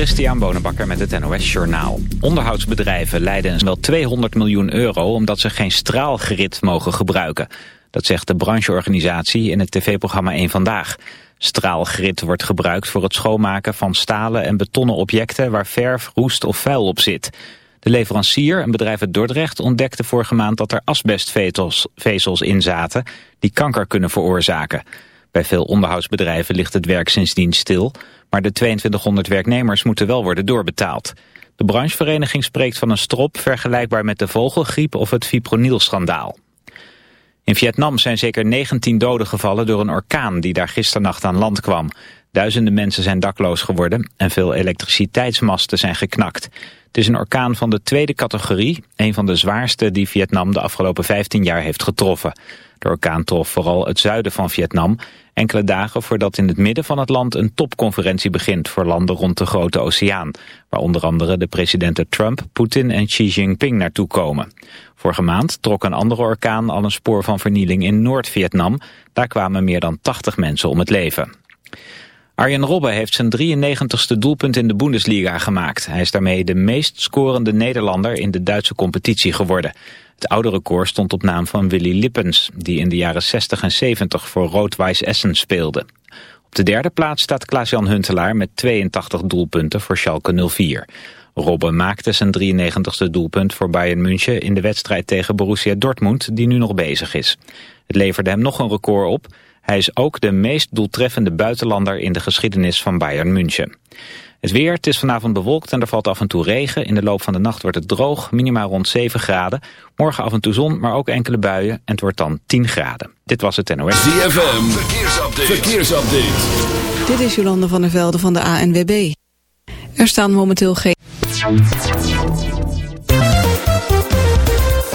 Christian Bonenbakker met het NOS Journaal. Onderhoudsbedrijven leiden wel 200 miljoen euro omdat ze geen straalgrid mogen gebruiken. Dat zegt de brancheorganisatie in het tv-programma 1 Vandaag. Straalgrid wordt gebruikt voor het schoonmaken van stalen en betonnen objecten waar verf, roest of vuil op zit. De leverancier, een bedrijf uit Dordrecht, ontdekte vorige maand dat er asbestvezels in zaten die kanker kunnen veroorzaken. Bij veel onderhoudsbedrijven ligt het werk sindsdien stil, maar de 2200 werknemers moeten wel worden doorbetaald. De branchevereniging spreekt van een strop vergelijkbaar met de vogelgriep of het fipronilschandaal. In Vietnam zijn zeker 19 doden gevallen door een orkaan die daar gisternacht aan land kwam. Duizenden mensen zijn dakloos geworden en veel elektriciteitsmasten zijn geknakt. Het is een orkaan van de tweede categorie, een van de zwaarste die Vietnam de afgelopen 15 jaar heeft getroffen. De orkaan trof vooral het zuiden van Vietnam, enkele dagen voordat in het midden van het land een topconferentie begint voor landen rond de Grote Oceaan, waar onder andere de presidenten Trump, Poetin en Xi Jinping naartoe komen. Vorige maand trok een andere orkaan al een spoor van vernieling in Noord-Vietnam. Daar kwamen meer dan 80 mensen om het leven. Arjen Robben heeft zijn 93ste doelpunt in de Bundesliga gemaakt. Hij is daarmee de meest scorende Nederlander in de Duitse competitie geworden. Het oude record stond op naam van Willy Lippens, die in de jaren 60 en 70 voor Rood-Wijs Essen speelde. Op de derde plaats staat Klaas-Jan Huntelaar met 82 doelpunten voor Schalke 04. Robben maakte zijn 93ste doelpunt voor Bayern München in de wedstrijd tegen Borussia Dortmund die nu nog bezig is. Het leverde hem nog een record op. Hij is ook de meest doeltreffende buitenlander in de geschiedenis van Bayern München. Het weer, het is vanavond bewolkt en er valt af en toe regen. In de loop van de nacht wordt het droog, minimaal rond 7 graden. Morgen af en toe zon, maar ook enkele buien en het wordt dan 10 graden. Dit was het NOS. ZFM, verkeersupdate. verkeersupdate. Dit is Jolande van der Velde van de ANWB. Er staan momenteel geen...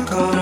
から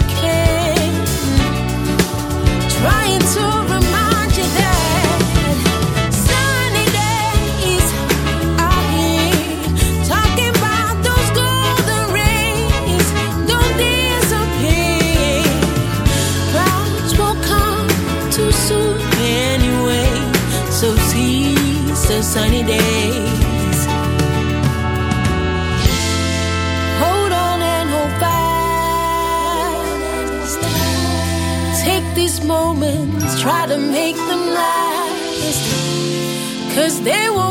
try to make them last. Cause they were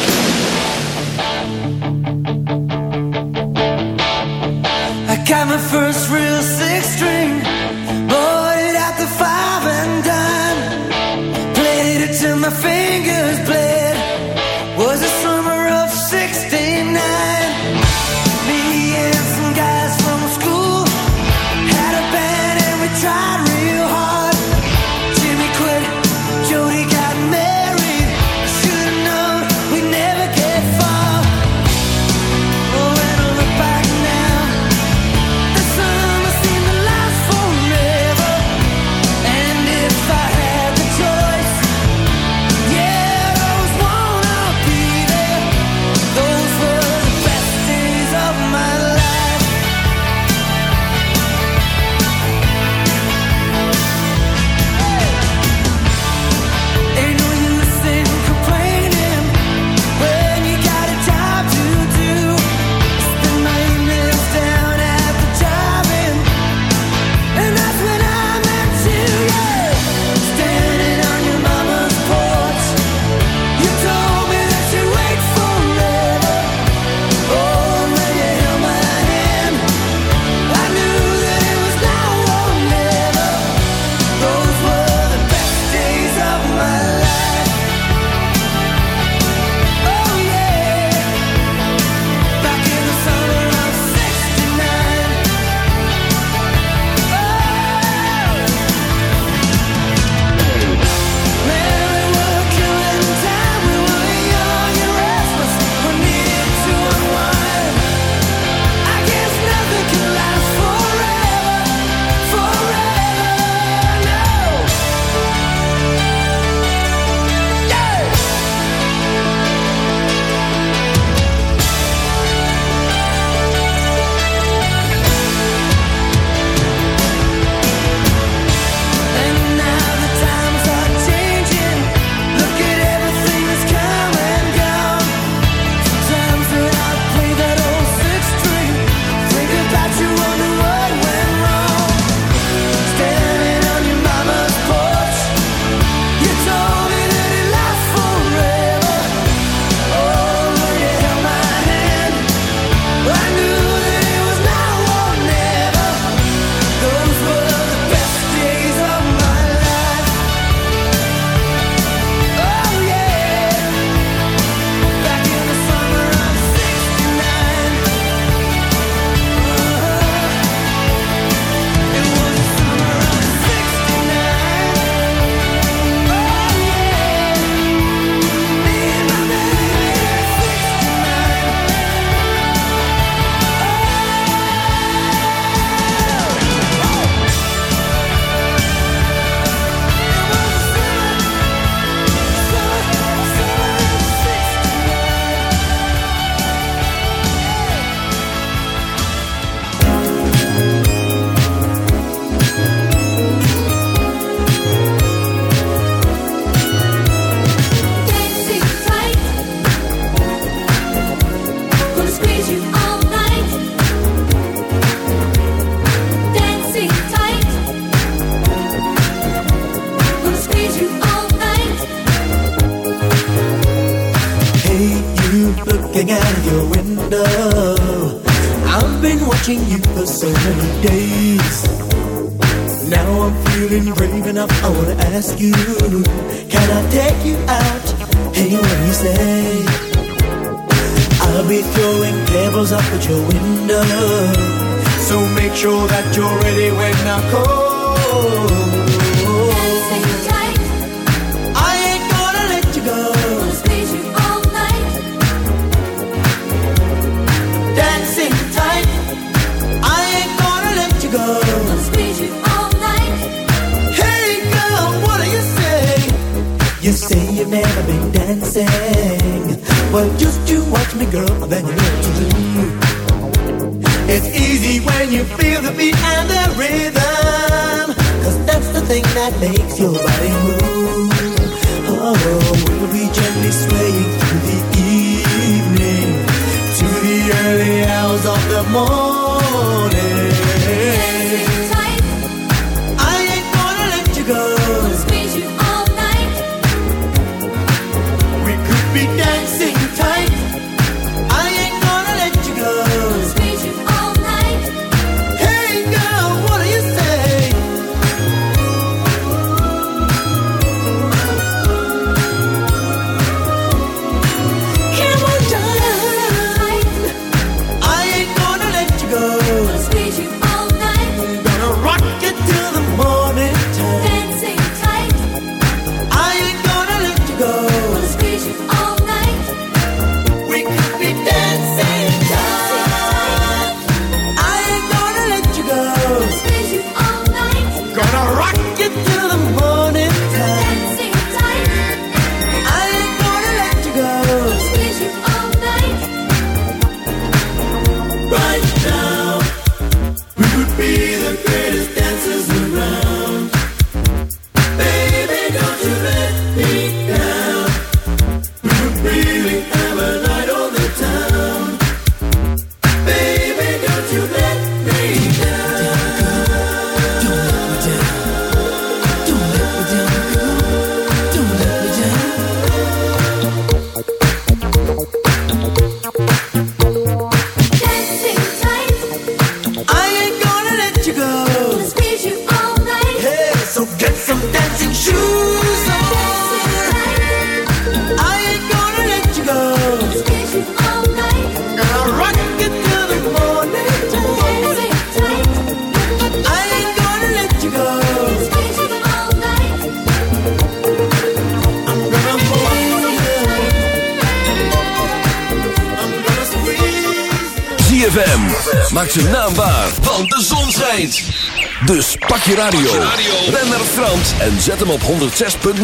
radio. Ren naar Frans en zet hem op 106.9.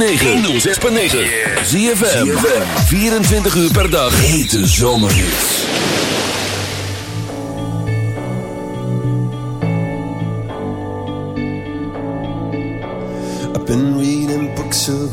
106.9. Zie 24 uur per dag. Hete de I've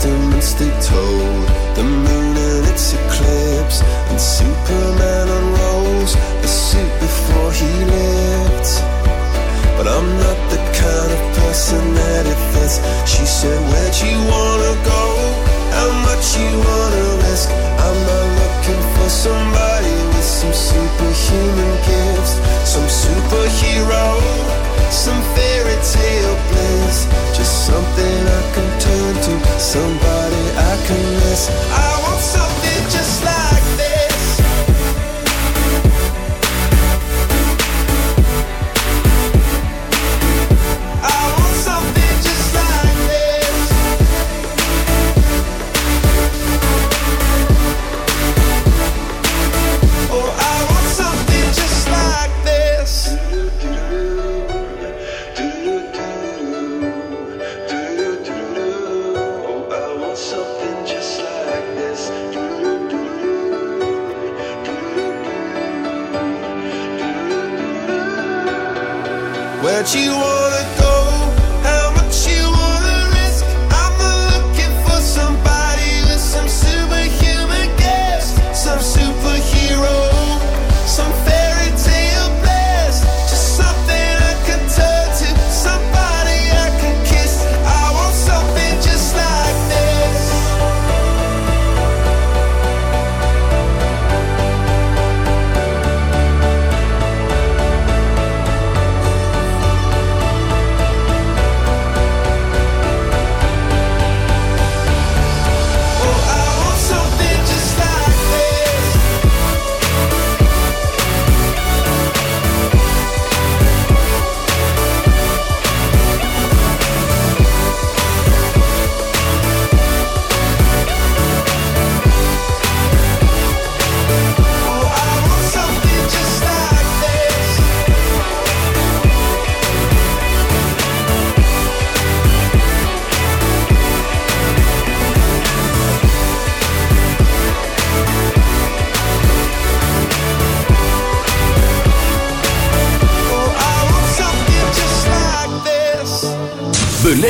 testaments they told, the moon and its eclipse, and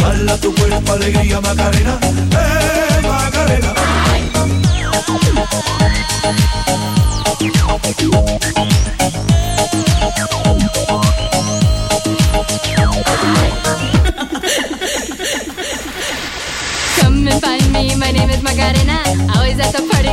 mala tu cuerpo, alegría Macarena. Eh,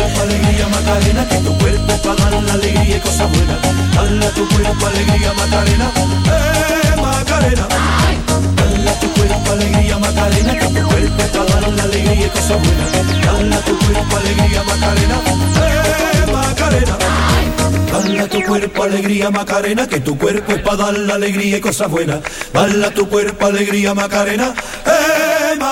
cuerpo alegría Macarena, que tu cuerpo para dar la alegría y cosas buenas. Dale a tu cuerpo alegría Macarena, eh Macarena. Dale a tu cuerpo alegría Macarena, que tu cuerpo para dar la alegría y cosas buenas. Dale a tu cuerpo alegría Macarena, eh Macarena. Dale a tu cuerpo alegría Macarena, que tu cuerpo es para dar la alegría y cosas buenas. Dale a tu cuerpo alegría Macarena, eh,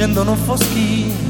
scendo non foschi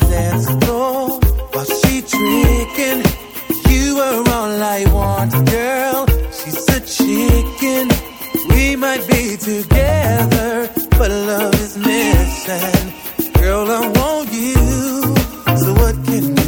dance floor while she drinking. You were all I wanted, girl. She's a chicken. We might be together, but love is missing. Girl, I want you. So what can you?